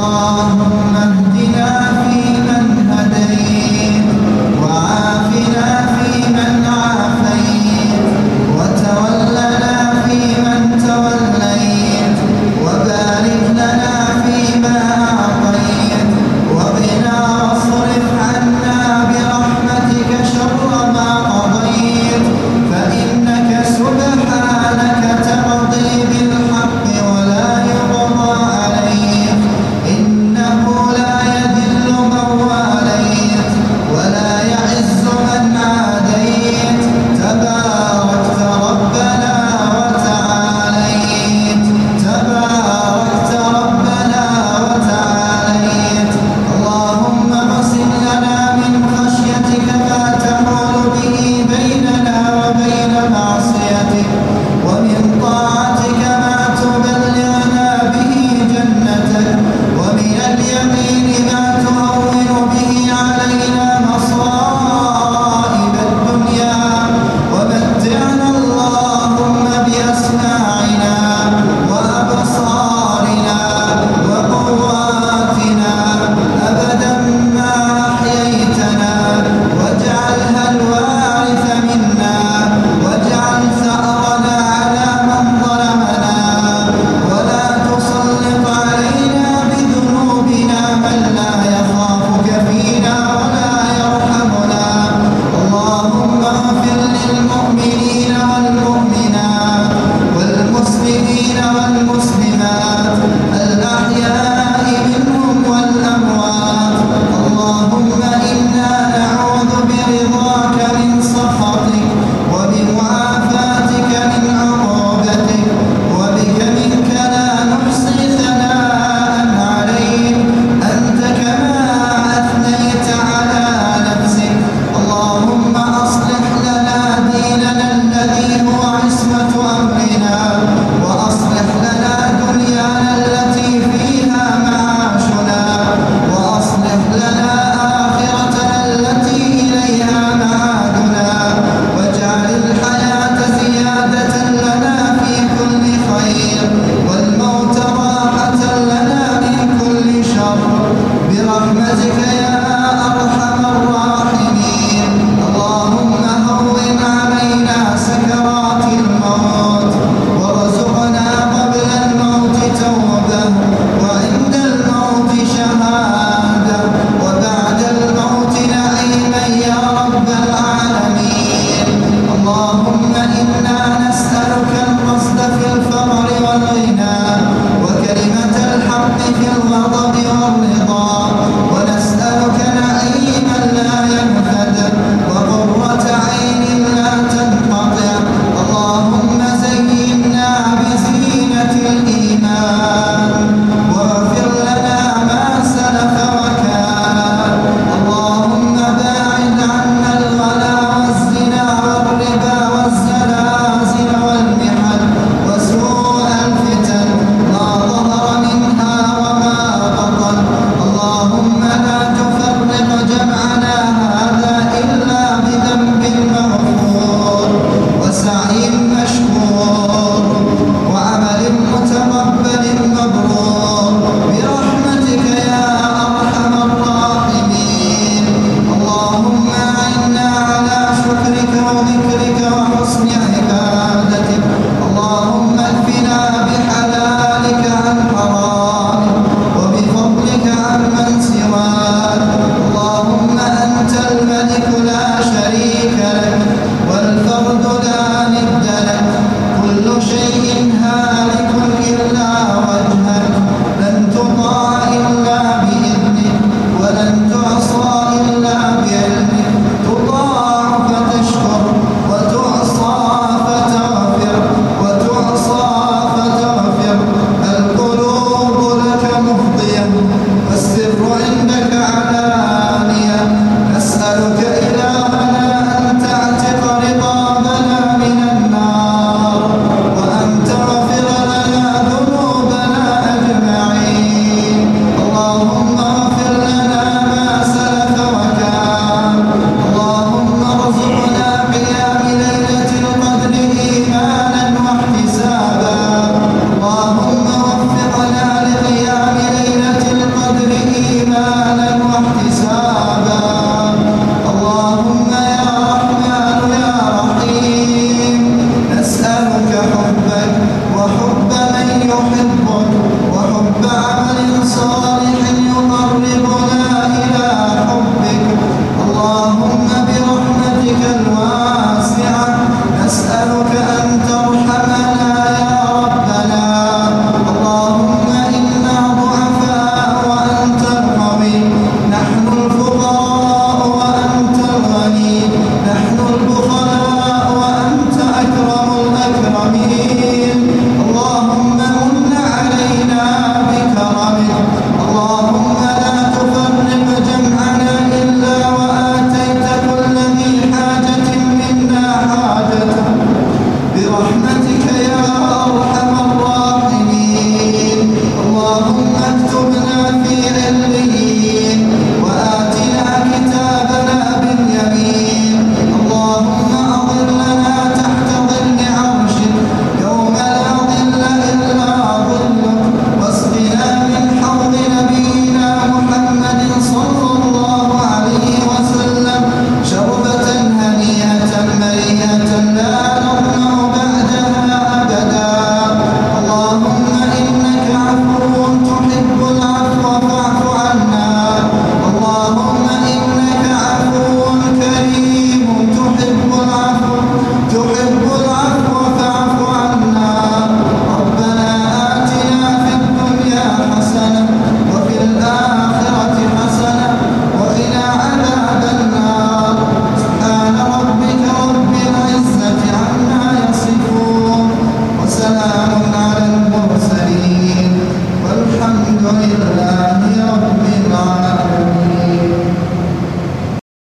Oh.